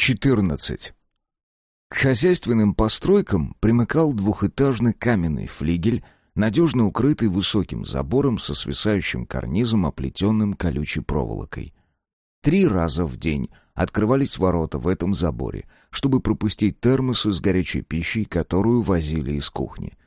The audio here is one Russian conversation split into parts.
14. К хозяйственным постройкам примыкал двухэтажный каменный флигель, надежно укрытый высоким забором со свисающим карнизом, оплетенным колючей проволокой. Три раза в день открывались ворота в этом заборе, чтобы пропустить термосы с горячей пищей, которую возили из кухни.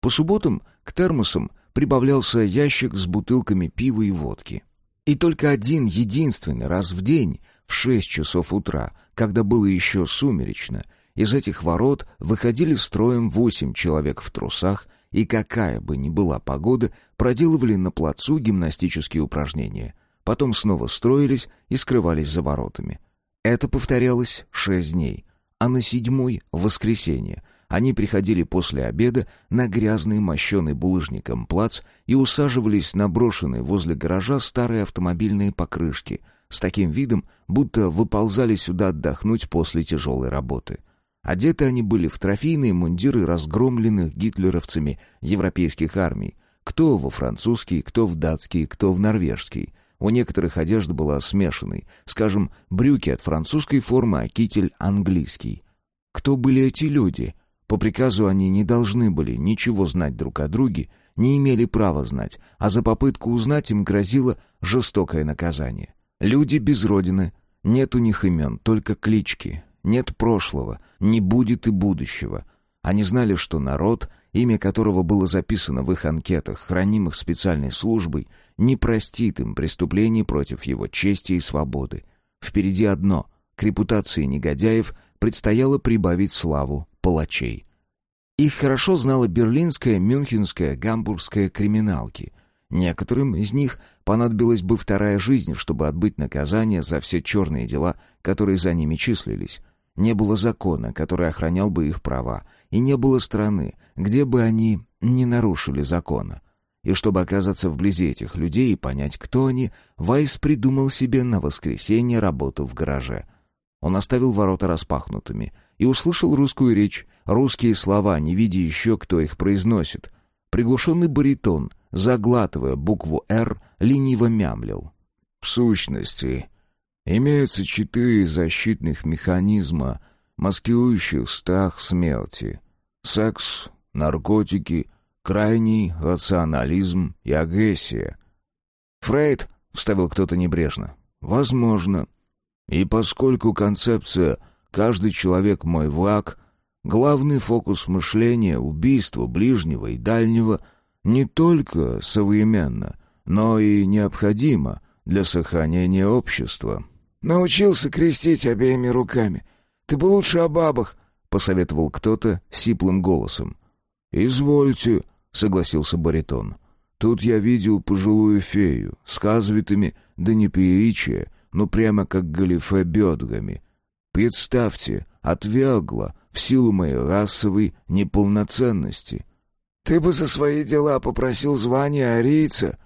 По субботам к термосам прибавлялся ящик с бутылками пива и водки. И только один единственный раз в день в шесть часов утра, когда было еще сумеречно, из этих ворот выходили строем восемь человек в трусах, и какая бы ни была погода, проделывали на плацу гимнастические упражнения. Потом снова строились и скрывались за воротами. Это повторялось шесть дней, а на седьмой, воскресенье, они приходили после обеда на грязный мощеный булыжником плац и усаживались на брошенные возле гаража старые автомобильные покрышки — с таким видом, будто выползали сюда отдохнуть после тяжелой работы. Одеты они были в трофейные мундиры разгромленных гитлеровцами европейских армий, кто во французский, кто в датский, кто в норвежский. У некоторых одежда была смешанной, скажем, брюки от французской формы, а китель английский. Кто были эти люди? По приказу они не должны были ничего знать друг о друге, не имели права знать, а за попытку узнать им грозило жестокое наказание. Люди без родины, нет у них имен, только клички, нет прошлого, не будет и будущего. Они знали, что народ, имя которого было записано в их анкетах, хранимых специальной службой, не простит им преступлений против его чести и свободы. Впереди одно — к репутации негодяев предстояло прибавить славу палачей. Их хорошо знала берлинская, мюнхенская, гамбургская криминалки — Некоторым из них понадобилась бы вторая жизнь, чтобы отбыть наказание за все черные дела, которые за ними числились. Не было закона, который охранял бы их права, и не было страны, где бы они не нарушили закона. И чтобы оказаться вблизи этих людей и понять, кто они, Вайс придумал себе на воскресенье работу в гараже. Он оставил ворота распахнутыми и услышал русскую речь, русские слова, не видя еще, кто их произносит. Приглушенный баритон — заглатывая букву «Р», лениво мямлил. «В сущности, имеются четыре защитных механизма, маскирующих страх смерти. Секс, наркотики, крайний рационализм и агрессия». «Фрейд», — вставил кто-то небрежно. «Возможно. И поскольку концепция «каждый человек мой враг» — главный фокус мышления, убийство ближнего и дальнего — не только современно, но и необходимо для сохранения общества. «Научился крестить обеими руками. Ты бы лучше о бабах», — посоветовал кто-то сиплым голосом. «Извольте», — согласился баритон. «Тут я видел пожилую фею с казвитыми, да не пееричия, но прямо как галифе бедрами. Представьте, отвергла в силу моей расовой неполноценности». Ты бы за свои дела попросил звания арийца.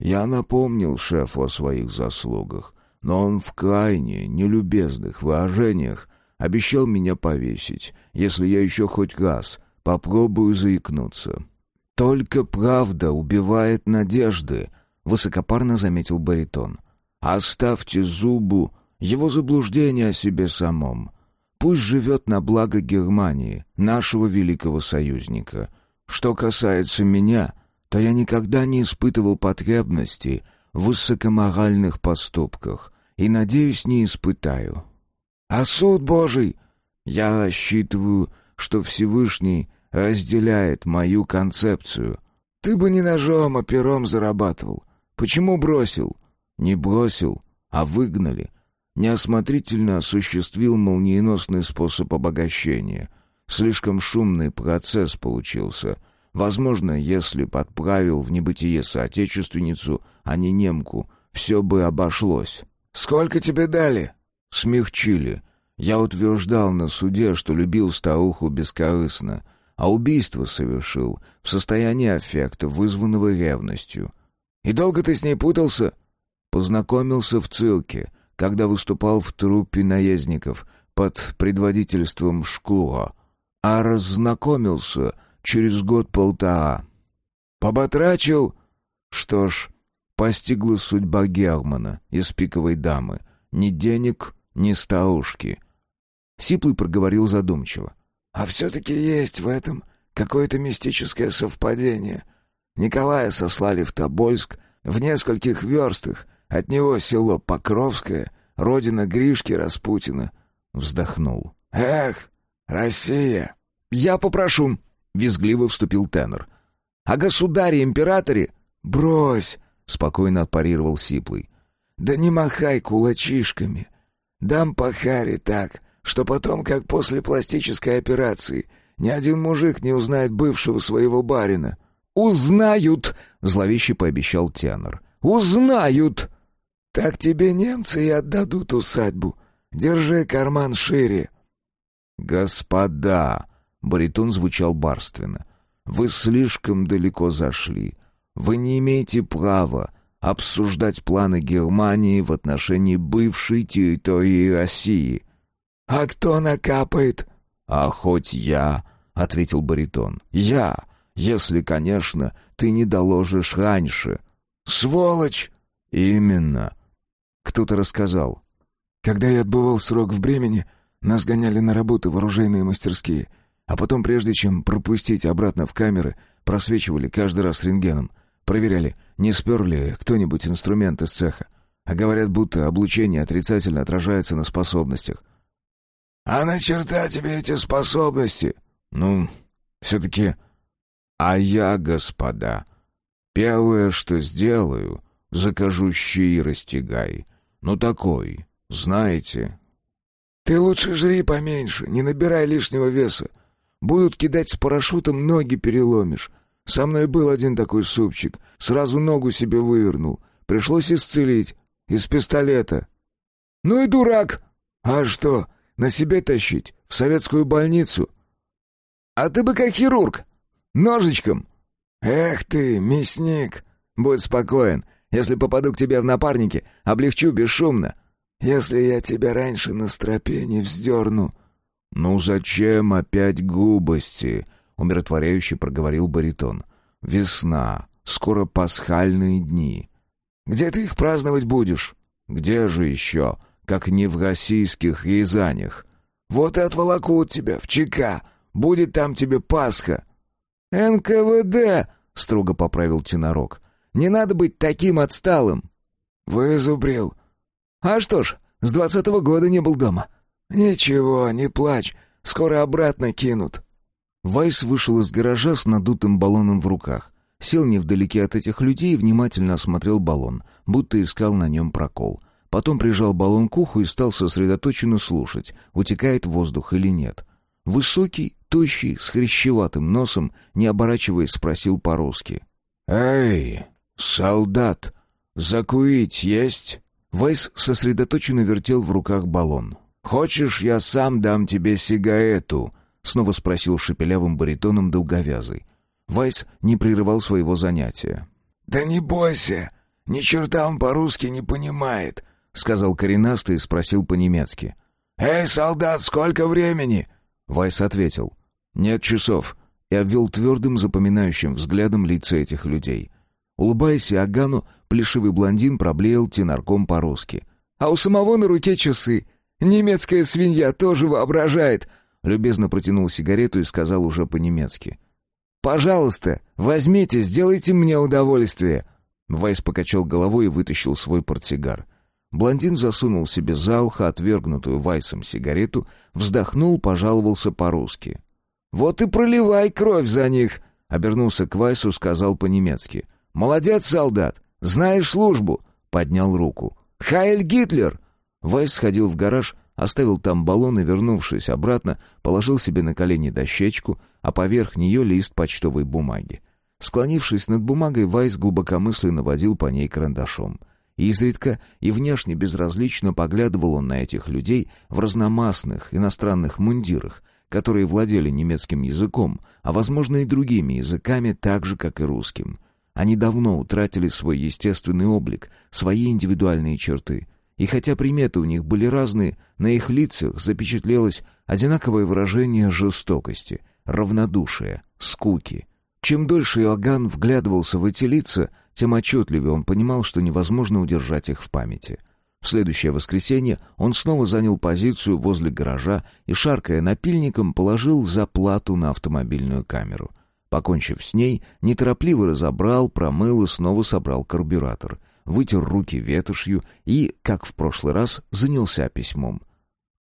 Я напомнил шефу о своих заслугах, но он в крайне нелюбезных выражениях обещал меня повесить, если я еще хоть раз попробую заикнуться. «Только правда убивает надежды», — высокопарно заметил баритон. «Оставьте зубу его заблуждение о себе самом. Пусть живет на благо Германии, нашего великого союзника». Что касается меня, то я никогда не испытывал потребности в высокоморальных поступках и, надеюсь, не испытаю. А суд Божий? Я рассчитываю, что Всевышний разделяет мою концепцию. Ты бы не ножом, а пером зарабатывал. Почему бросил? Не бросил, а выгнали. Неосмотрительно осуществил молниеносный способ обогащения — Слишком шумный процесс получился. Возможно, если подправил в небытие соотечественницу, а не немку, все бы обошлось. «Сколько тебе дали?» «Смягчили. Я утверждал на суде, что любил старуху бескорыстно, а убийство совершил в состоянии аффекта, вызванного ревностью». «И долго ты с ней путался?» Познакомился в цирке, когда выступал в труппе наездников под предводительством Шкура а разнакомился через год-полтора. Поботрачил? Что ж, постигла судьба Германа из пиковой дамы. Ни денег, ни старушки. Сиплый проговорил задумчиво. «А все-таки есть в этом какое-то мистическое совпадение. Николая сослали в Тобольск, в нескольких верстах, от него село Покровское, родина Гришки Распутина». Вздохнул. «Эх, Россия!» «Я попрошу!» — визгливо вступил тенор. «О государе-императоре?» «Брось!» — спокойно отпарировал Сиплый. «Да не махай кулачишками. Дам по харе так, что потом, как после пластической операции, ни один мужик не узнает бывшего своего барина». «Узнают!» — зловеще пообещал тенор. «Узнают!» «Так тебе немцы и отдадут усадьбу. Держи карман шире». «Господа!» — баритон звучал барственно. «Вы слишком далеко зашли. Вы не имеете права обсуждать планы Германии в отношении бывшей территории России». «А кто накапает?» «А хоть я», — ответил баритон. «Я, если, конечно, ты не доложишь раньше». «Сволочь!» «Именно». Кто-то рассказал. «Когда я отбывал срок в Бремени, нас гоняли на работу в оружейные мастерские, а потом, прежде чем пропустить обратно в камеры, просвечивали каждый раз рентгеном. Проверяли, не спер ли кто-нибудь инструмент из цеха. А говорят, будто облучение отрицательно отражается на способностях. «А на черта тебе эти способности?» «Ну, все-таки...» «А я, господа, первое, что сделаю, закажу щи и растягай. Ну, такой, знаете...» «Ты лучше жри поменьше, не набирай лишнего веса. Будут кидать с парашютом, ноги переломишь. Со мной был один такой супчик, сразу ногу себе вывернул. Пришлось исцелить. Из пистолета». «Ну и дурак!» «А что, на себе тащить? В советскую больницу?» «А ты бы как хирург! Ножичком!» «Эх ты, мясник!» «Будь спокоен. Если попаду к тебе в напарники, облегчу бесшумно. Если я тебя раньше на стропе не вздерну...» «Ну зачем опять губости?» — умиротворяюще проговорил баритон. «Весна. Скоро пасхальные дни». «Где ты их праздновать будешь?» «Где же еще, как не в российских Рязанях?» «Вот и отволокут тебя в ЧК. Будет там тебе Пасха». «НКВД!» — строго поправил Тенорок. «Не надо быть таким отсталым». «Вызубрил». «А что ж, с двадцатого года не был дома». «Ничего, не плачь. Скоро обратно кинут». Вайс вышел из гаража с надутым баллоном в руках. Сел невдалеке от этих людей и внимательно осмотрел баллон, будто искал на нем прокол. Потом прижал баллон к уху и стал сосредоточенно слушать, утекает воздух или нет. Высокий, тощий, с хрящеватым носом, не оборачиваясь, спросил по-русски. «Эй, солдат, закурить есть?» Вайс сосредоточенно вертел в руках баллон. «Хочешь, я сам дам тебе сигарету?» — снова спросил шепелявым баритоном долговязый. Вайс не прерывал своего занятия. «Да не бойся, ни черта он по-русски не понимает», — сказал коренастый и спросил по-немецки. «Эй, солдат, сколько времени?» Вайс ответил. «Нет часов», и обвел твердым запоминающим взглядом лица этих людей. Улыбаясь Агану, плешивый блондин проблеял тенарком по-русски. «А у самого на руке часы. Немецкая свинья тоже воображает!» Любезно протянул сигарету и сказал уже по-немецки. «Пожалуйста, возьмите, сделайте мне удовольствие!» Вайс покачал головой и вытащил свой портсигар. Блондин засунул себе за ухо отвергнутую Вайсом сигарету, вздохнул, пожаловался по-русски. «Вот и проливай кровь за них!» — обернулся к Вайсу, сказал по-немецки. «Молодец, солдат! Знаешь службу!» — поднял руку. «Хайль Гитлер!» Вайс сходил в гараж, оставил там баллон и, вернувшись обратно, положил себе на колени дощечку, а поверх нее лист почтовой бумаги. Склонившись над бумагой, Вайс глубокомысленно водил по ней карандашом. Изредка и внешне безразлично поглядывал он на этих людей в разномастных иностранных мундирах, которые владели немецким языком, а, возможно, и другими языками, так же, как и русским. Они давно утратили свой естественный облик, свои индивидуальные черты — и хотя приметы у них были разные, на их лицах запечатлелось одинаковое выражение жестокости, равнодушия, скуки. Чем дольше Иоганн вглядывался в эти лица, тем отчетливее он понимал, что невозможно удержать их в памяти. В следующее воскресенье он снова занял позицию возле гаража и, шаркая напильником, положил заплату на автомобильную камеру. Покончив с ней, неторопливо разобрал, промыл и снова собрал карбюратор, вытер руки ветошью и, как в прошлый раз, занялся письмом.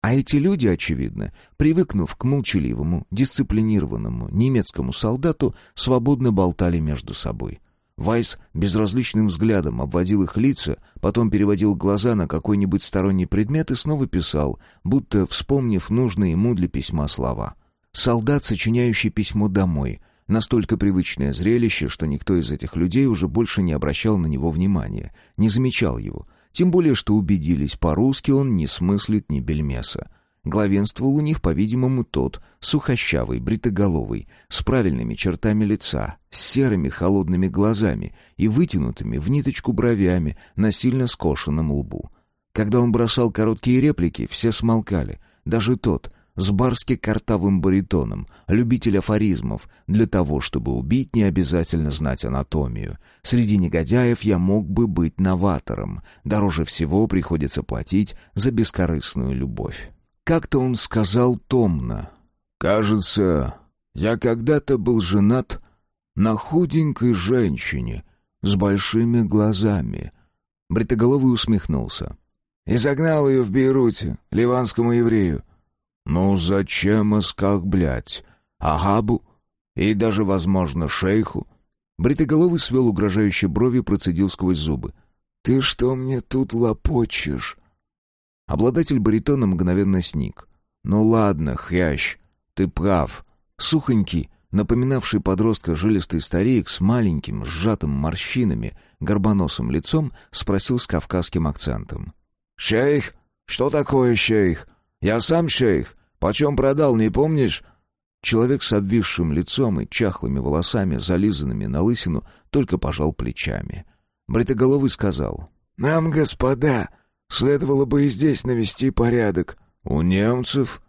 А эти люди, очевидно, привыкнув к молчаливому, дисциплинированному немецкому солдату, свободно болтали между собой — Вайс безразличным взглядом обводил их лица, потом переводил глаза на какой-нибудь сторонний предмет и снова писал, будто вспомнив нужные ему для письма слова. Солдат, сочиняющий письмо домой, настолько привычное зрелище, что никто из этих людей уже больше не обращал на него внимания, не замечал его, тем более что убедились, по-русски он не смыслит ни бельмеса. Главенствовал у них, по-видимому, тот, сухощавый, бритоголовый, с правильными чертами лица, с серыми холодными глазами и вытянутыми в ниточку бровями на сильно скошенном лбу. Когда он бросал короткие реплики, все смолкали, даже тот, с барски-картавым баритоном, любитель афоризмов, для того, чтобы убить, не обязательно знать анатомию. Среди негодяев я мог бы быть новатором. Дороже всего приходится платить за бескорыстную любовь. Как-то он сказал томно. «Кажется, я когда-то был женат на худенькой женщине с большими глазами». Бритоголовый усмехнулся. «И загнал ее в Бейруте, ливанскому еврею». «Ну зачем оскорблять? Агабу и даже, возможно, шейху?» Бритоголовый свел угрожающие брови, процедил сквозь зубы. «Ты что мне тут лопочешь?» Обладатель баритона мгновенно сник. «Ну ладно, хрящ, ты прав». Сухонький, напоминавший подростка жилистый старик с маленьким, сжатым морщинами, горбоносым лицом, спросил с кавказским акцентом. «Шейх? Что такое шейх? Я сам шейх. Почем продал, не помнишь?» Человек с обвисшим лицом и чахлыми волосами, зализанными на лысину, только пожал плечами. Бритоголовый сказал. «Нам, господа, Следовало бы и здесь навести порядок. У немцев?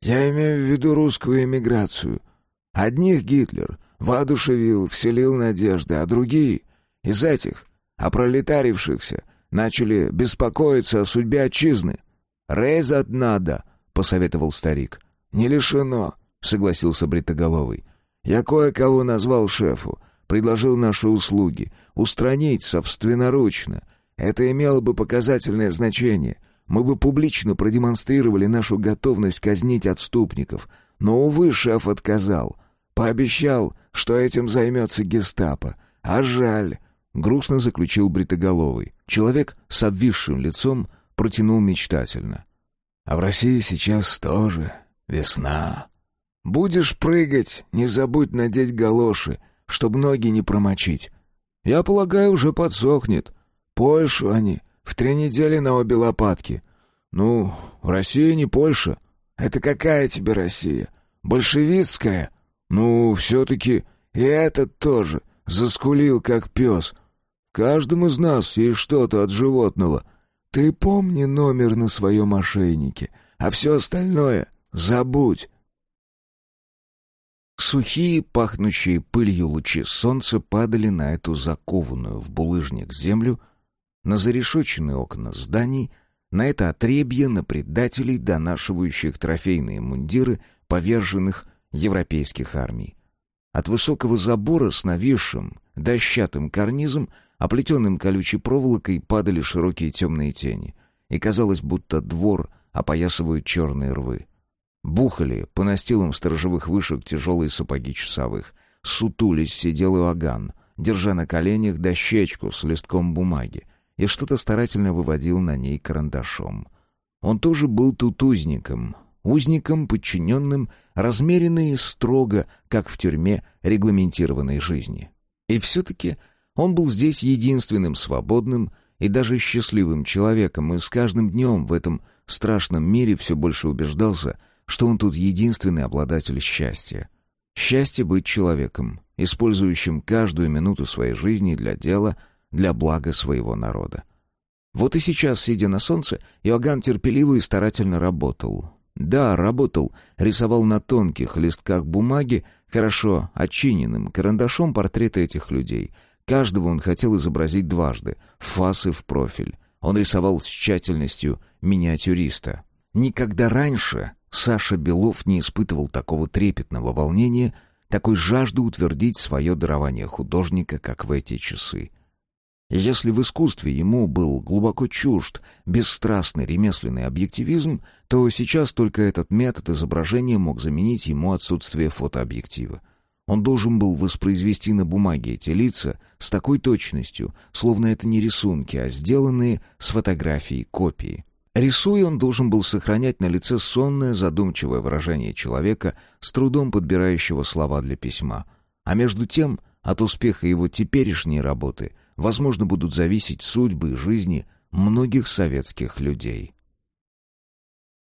Я имею в виду русскую эмиграцию. Одних Гитлер воодушевил, вселил надежды, а другие, из этих, опролетарившихся, начали беспокоиться о судьбе отчизны. «Резать надо», — посоветовал старик. «Не лишено», — согласился Бритоголовый. «Я кое-кого назвал шефу, предложил наши услуги, устранить собственноручно, это имело бы показательное значение. Мы бы публично продемонстрировали нашу готовность казнить отступников. Но, увы, шеф отказал. Пообещал, что этим займется гестапо. А жаль. Грустно заключил Бритоголовый. Человек с обвисшим лицом протянул мечтательно. А в России сейчас тоже весна. Будешь прыгать, не забудь надеть галоши, чтоб ноги не промочить. Я полагаю, уже подсохнет. Польшу они. В три недели на обе лопатки. Ну, Россия не Польша. Это какая тебе Россия? Большевистская? Ну, все-таки и этот тоже. Заскулил, как пес. В каждом из нас есть что-то от животного. Ты помни номер на своем ошейнике, а все остальное забудь. Сухие, пахнущие пылью лучи солнца падали на эту закованную в булыжник землю, на зарешоченные окна зданий, на это отребье, на предателей, донашивающих трофейные мундиры поверженных европейских армий. От высокого забора с нависшим, дощатым карнизом, оплетенным колючей проволокой, падали широкие темные тени, и казалось, будто двор опоясывают черные рвы. Бухали по настилам сторожевых вышек тяжелые сапоги часовых. Сутулись сидел Иоганн, держа на коленях дощечку с листком бумаги, и что-то старательно выводил на ней карандашом. Он тоже был тут узником, узником, подчиненным, размеренно и строго, как в тюрьме регламентированной жизни. И все-таки он был здесь единственным свободным и даже счастливым человеком, и с каждым днем в этом страшном мире все больше убеждался, что он тут единственный обладатель счастья. Счастье быть человеком, использующим каждую минуту своей жизни для дела — для блага своего народа. Вот и сейчас, сидя на солнце, Иоганн терпеливо и старательно работал. Да, работал, рисовал на тонких листках бумаги, хорошо отчиненным карандашом портреты этих людей. Каждого он хотел изобразить дважды, в фас и в профиль. Он рисовал с тщательностью миниатюриста. Никогда раньше Саша Белов не испытывал такого трепетного волнения, такой жажды утвердить свое дарование художника, как в эти часы. Если в искусстве ему был глубоко чужд бесстрастный ремесленный объективизм, то сейчас только этот метод изображения мог заменить ему отсутствие фотообъектива. Он должен был воспроизвести на бумаге эти лица с такой точностью, словно это не рисунки, а сделанные с фотографии копии. Рисуя, он должен был сохранять на лице сонное, задумчивое выражение человека, с трудом подбирающего слова для письма. А между тем, от успеха его теперешней работы, возможно, будут зависеть судьбы и жизни многих советских людей.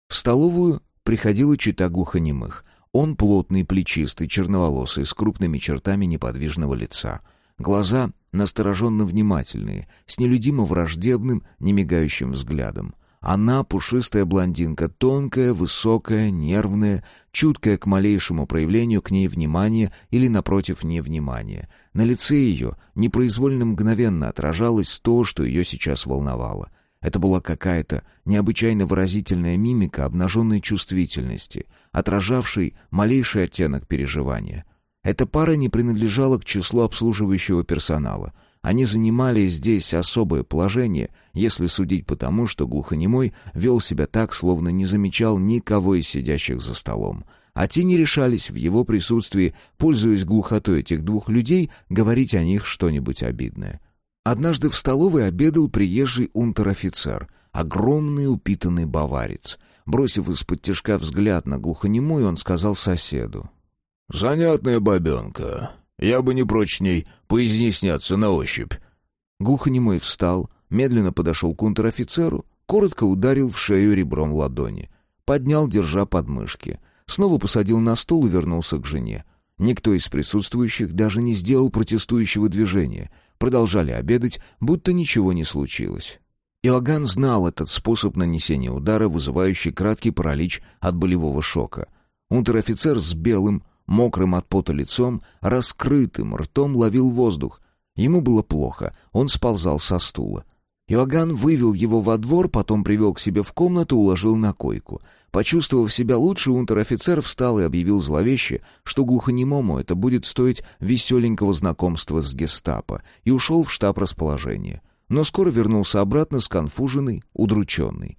В столовую приходила чита глухонемых — он плотный, плечистый, черноволосый, с крупными чертами неподвижного лица. Глаза настороженно внимательные, с нелюдимо враждебным, немигающим взглядом. Она пушистая блондинка, тонкая, высокая, нервная, чуткая к малейшему проявлению к ней внимания или, напротив, невнимания. На лице ее непроизвольно мгновенно отражалось то, что ее сейчас волновало — это была какая-то необычайно выразительная мимика обнаженной чувствительности, отражавшей малейший оттенок переживания. Эта пара не принадлежала к числу обслуживающего персонала. Они занимали здесь особое положение, если судить по тому, что глухонемой вел себя так, словно не замечал никого из сидящих за столом. А те не решались в его присутствии, пользуясь глухотой этих двух людей, говорить о них что-нибудь обидное. Однажды в столовой обедал приезжий унтер-офицер, огромный упитанный баварец. Бросив из-под тяжка взгляд на глухонемую, он сказал соседу. «Занятная бабенка. Я бы не прочь ней поизъясняться на ощупь». Глухонемой встал, медленно подошел к унтер-офицеру, коротко ударил в шею ребром ладони. Поднял, держа подмышки. Снова посадил на стул и вернулся к жене. Никто из присутствующих даже не сделал протестующего движения — продолжали обедать, будто ничего не случилось. Иоганн знал этот способ нанесения удара, вызывающий краткий паралич от болевого шока. Унтер-офицер с белым, мокрым от пота лицом, раскрытым ртом ловил воздух. Ему было плохо, он сползал со стула. Иоганн вывел его во двор, потом привел к себе в комнату, уложил на койку. Почувствовав себя лучше, унтер-офицер встал и объявил зловеще, что глухонемому это будет стоить веселенького знакомства с гестапо, и ушел в штаб расположения. Но скоро вернулся обратно сконфуженный, удрученный.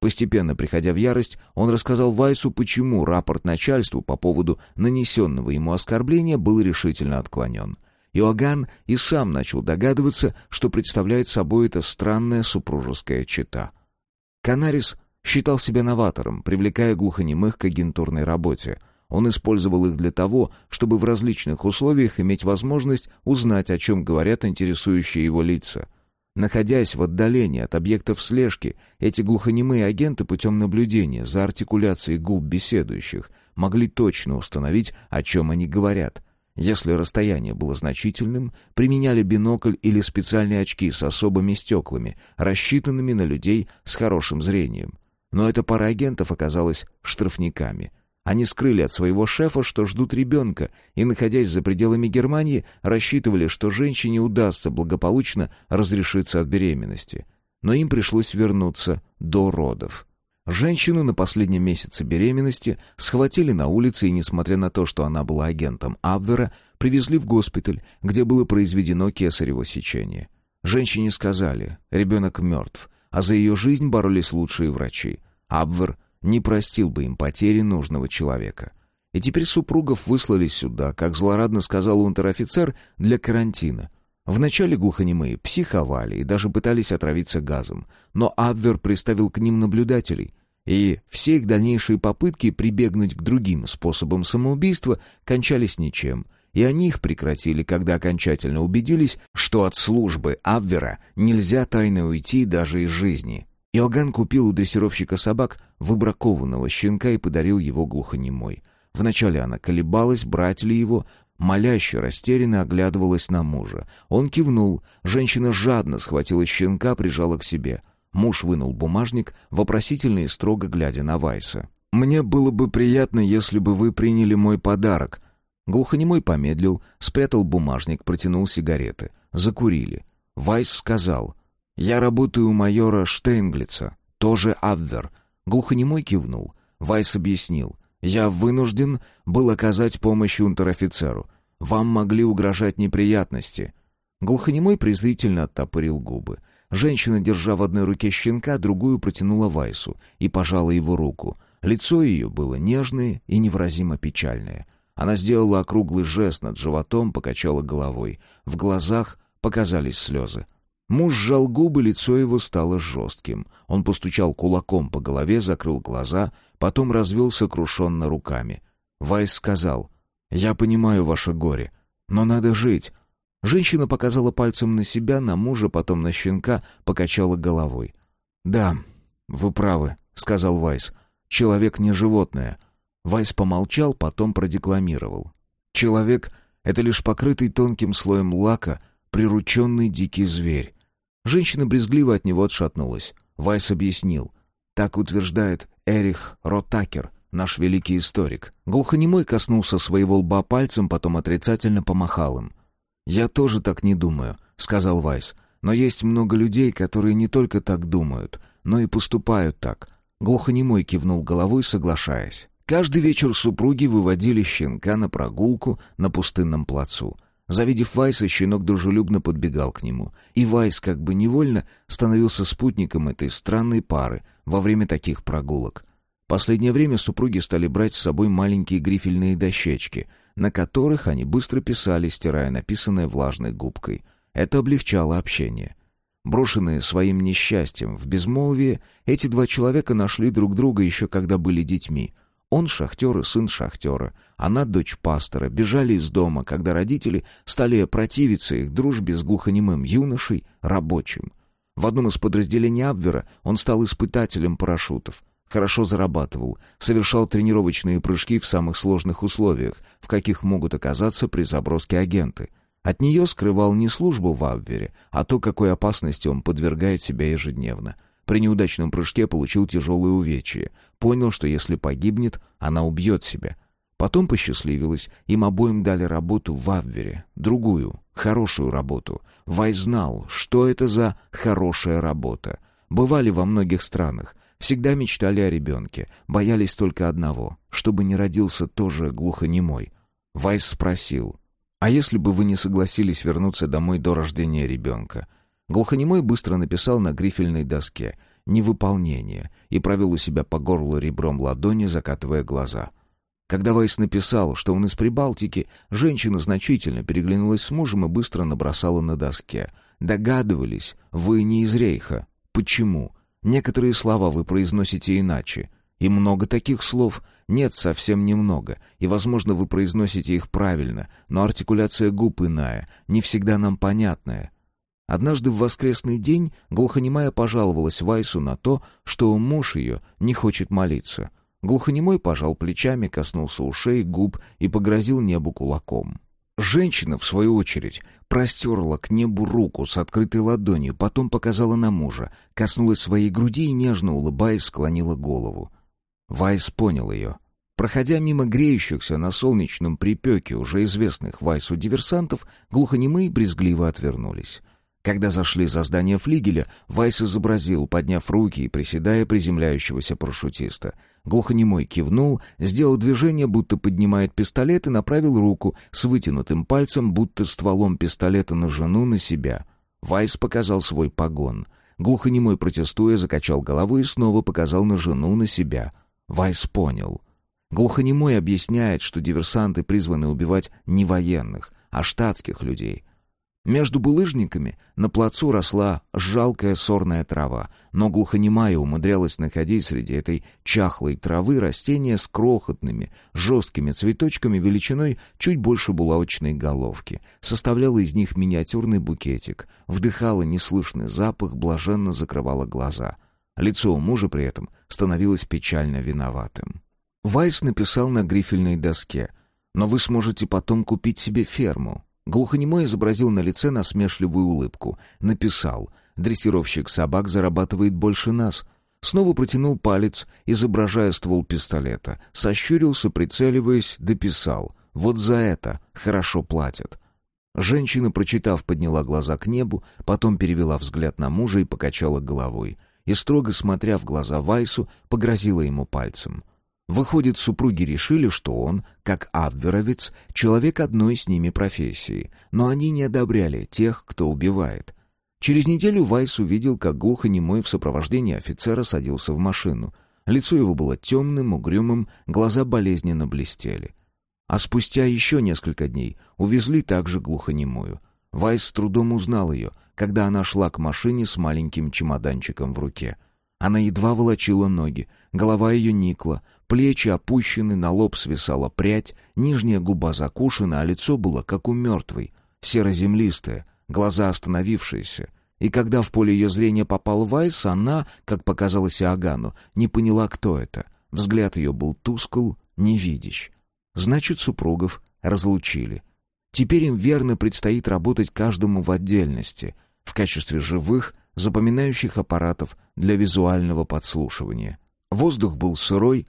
Постепенно приходя в ярость, он рассказал Вайсу, почему рапорт начальству по поводу нанесенного ему оскорбления был решительно отклонен — Иоганн и сам начал догадываться, что представляет собой эта странная супружеская чета. Канарис считал себя новатором, привлекая глухонемых к агентурной работе. Он использовал их для того, чтобы в различных условиях иметь возможность узнать, о чем говорят интересующие его лица. Находясь в отдалении от объектов слежки, эти глухонемые агенты путем наблюдения за артикуляцией губ беседующих могли точно установить, о чем они говорят — если расстояние было значительным, применяли бинокль или специальные очки с особыми стеклами, рассчитанными на людей с хорошим зрением. Но эта пара агентов оказалась штрафниками. Они скрыли от своего шефа, что ждут ребенка, и, находясь за пределами Германии, рассчитывали, что женщине удастся благополучно разрешиться от беременности. Но им пришлось вернуться до родов. Женщину на последнем месяце беременности схватили на улице и, несмотря на то, что она была агентом Абвера, привезли в госпиталь, где было произведено кесарево сечение. Женщине сказали, ребенок мертв, а за ее жизнь боролись лучшие врачи. Абвер не простил бы им потери нужного человека. И теперь супругов выслали сюда, как злорадно сказал унтер-офицер, для карантина. Вначале глухонемые психовали и даже пытались отравиться газом, но Абвер приставил к ним наблюдателей, и все их дальнейшие попытки прибегнуть к другим способам самоубийства кончались ничем, и они их прекратили, когда окончательно убедились, что от службы Абвера нельзя тайно уйти даже из жизни. Иоганн купил у дрессировщика собак выбракованного щенка и подарил его глухонемой. Вначале она колебалась, брать ли его, моляще растерянно оглядывалась на мужа. Он кивнул, женщина жадно схватила щенка, прижала к себе — Муж вынул бумажник, вопросительно и строго глядя на Вайса. «Мне было бы приятно, если бы вы приняли мой подарок». Глухонемой помедлил, спрятал бумажник, протянул сигареты. Закурили. Вайс сказал, «Я работаю у майора Штейнглица, тоже Абвер». Глухонемой кивнул. Вайс объяснил. «Я вынужден был оказать помощь унтер-офицеру. Вам могли угрожать неприятности». Глухонемой презрительно оттопырил губы. Женщина, держа в одной руке щенка, другую протянула Вайсу и пожала его руку. Лицо ее было нежное и невыразимо печальное. Она сделала округлый жест над животом, покачала головой. В глазах показались слезы. Муж сжал губы, лицо его стало жестким. Он постучал кулаком по голове, закрыл глаза, потом развел сокрушенно руками. Вайс сказал, «Я понимаю ваше горе, но надо жить. Женщина показала пальцем на себя, на мужа, потом на щенка, покачала головой. «Да, вы правы», — сказал Вайс. «Человек не животное». Вайс помолчал, потом продекламировал. «Человек — это лишь покрытый тонким слоем лака, прирученный дикий зверь». Женщина брезгливо от него отшатнулась. Вайс объяснил. Так утверждает Эрих Ротакер, наш великий историк. Глухонемой коснулся своего лба пальцем, потом отрицательно помахал им. «Я тоже так не думаю», — сказал Вайс. «Но есть много людей, которые не только так думают, но и поступают так». Глухонемой кивнул головой, соглашаясь. Каждый вечер супруги выводили щенка на прогулку на пустынном плацу. Завидев Вайса, щенок дружелюбно подбегал к нему. И Вайс, как бы невольно, становился спутником этой странной пары во время таких прогулок. Последнее время супруги стали брать с собой маленькие грифельные дощечки, на которых они быстро писали, стирая написанное влажной губкой. Это облегчало общение. Брошенные своим несчастьем в безмолвие, эти два человека нашли друг друга еще когда были детьми. Он шахтер и сын шахтера, она дочь пастора, бежали из дома, когда родители стали противиться их дружбе с глухонемым юношей, рабочим. В одном из подразделений Абвера он стал испытателем парашютов — Хорошо зарабатывал, совершал тренировочные прыжки в самых сложных условиях, в каких могут оказаться при заброске агенты. От нее скрывал не службу в Абвере, а то, какой опасности он подвергает себя ежедневно. При неудачном прыжке получил тяжелые увечья. Понял, что если погибнет, она убьет себя. Потом посчастливилось, им обоим дали работу в Абвере. Другую, хорошую работу. Вай знал, что это за хорошая работа. Бывали во многих странах, Всегда мечтали о ребенке, боялись только одного, чтобы не родился тоже глухонемой. Вайс спросил, «А если бы вы не согласились вернуться домой до рождения ребенка?» Глухонемой быстро написал на грифельной доске «Невыполнение» и провел у себя по горлу ребром ладони, закатывая глаза. Когда Вайс написал, что он из Прибалтики, женщина значительно переглянулась с мужем и быстро набросала на доске. «Догадывались, вы не из Рейха. Почему?» Некоторые слова вы произносите иначе. И много таких слов? Нет, совсем немного. И, возможно, вы произносите их правильно, но артикуляция губ иная, не всегда нам понятная. Однажды в воскресный день глухонемая пожаловалась Вайсу на то, что муж ее не хочет молиться. Глухонемой пожал плечами, коснулся ушей, губ и погрозил небу кулаком. Женщина, в свою очередь, простерла к небу руку с открытой ладонью, потом показала на мужа, коснулась своей груди и, нежно улыбаясь, склонила голову. Вайс понял ее. Проходя мимо греющихся на солнечном припеке уже известных Вайсу диверсантов, глухонемые брезгливо отвернулись. Когда зашли за здание флигеля, Вайс изобразил, подняв руки и приседая приземляющегося парашютиста. Глухонемой кивнул, сделал движение, будто поднимает пистолет, и направил руку с вытянутым пальцем, будто стволом пистолета на жену, на себя. Вайс показал свой погон. Глухонемой, протестуя, закачал головой и снова показал на жену, на себя. Вайс понял. Глухонемой объясняет, что диверсанты призваны убивать не военных, а штатских людей — между булыжниками на плацу росла жалкая сорная трава, но глухонемая умудрялась находить среди этой чахлой травы растения с крохотными, жесткими цветочками величиной чуть больше булавочной головки, составляла из них миниатюрный букетик, вдыхала неслышный запах, блаженно закрывала глаза. Лицо у мужа при этом становилось печально виноватым. Вайс написал на грифельной доске «Но вы сможете потом купить себе ферму». Глухонемой изобразил на лице насмешливую улыбку. Написал «Дрессировщик собак зарабатывает больше нас». Снова протянул палец, изображая ствол пистолета. Сощурился, прицеливаясь, дописал «Вот за это хорошо платят». Женщина, прочитав, подняла глаза к небу, потом перевела взгляд на мужа и покачала головой. И, строго смотря в глаза Вайсу, погрозила ему пальцем. Выходит, супруги решили, что он, как абверовец, человек одной с ними профессии, но они не одобряли тех, кто убивает. Через неделю Вайс увидел, как глухонемой в сопровождении офицера садился в машину. Лицо его было темным, угрюмым, глаза болезненно блестели. А спустя еще несколько дней увезли также глухонемую. Вайс с трудом узнал ее, когда она шла к машине с маленьким чемоданчиком в руке. Она едва волочила ноги, голова ее никла, плечи опущены, на лоб свисала прядь, нижняя губа закушена, а лицо было как у мертвой, серо-землистое, глаза остановившиеся. И когда в поле ее зрения попал Вайс, она, как показалось Иоганну, не поняла, кто это. Взгляд ее был тускл, невидящ. Значит, супругов разлучили. Теперь им верно предстоит работать каждому в отдельности, в качестве живых, запоминающих аппаратов для визуального подслушивания. Воздух был сырой,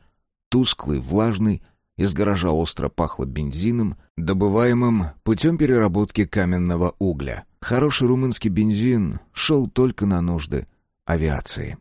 тусклый, влажный, из гаража остро пахло бензином, добываемым путем переработки каменного угля. Хороший румынский бензин шел только на нужды авиации.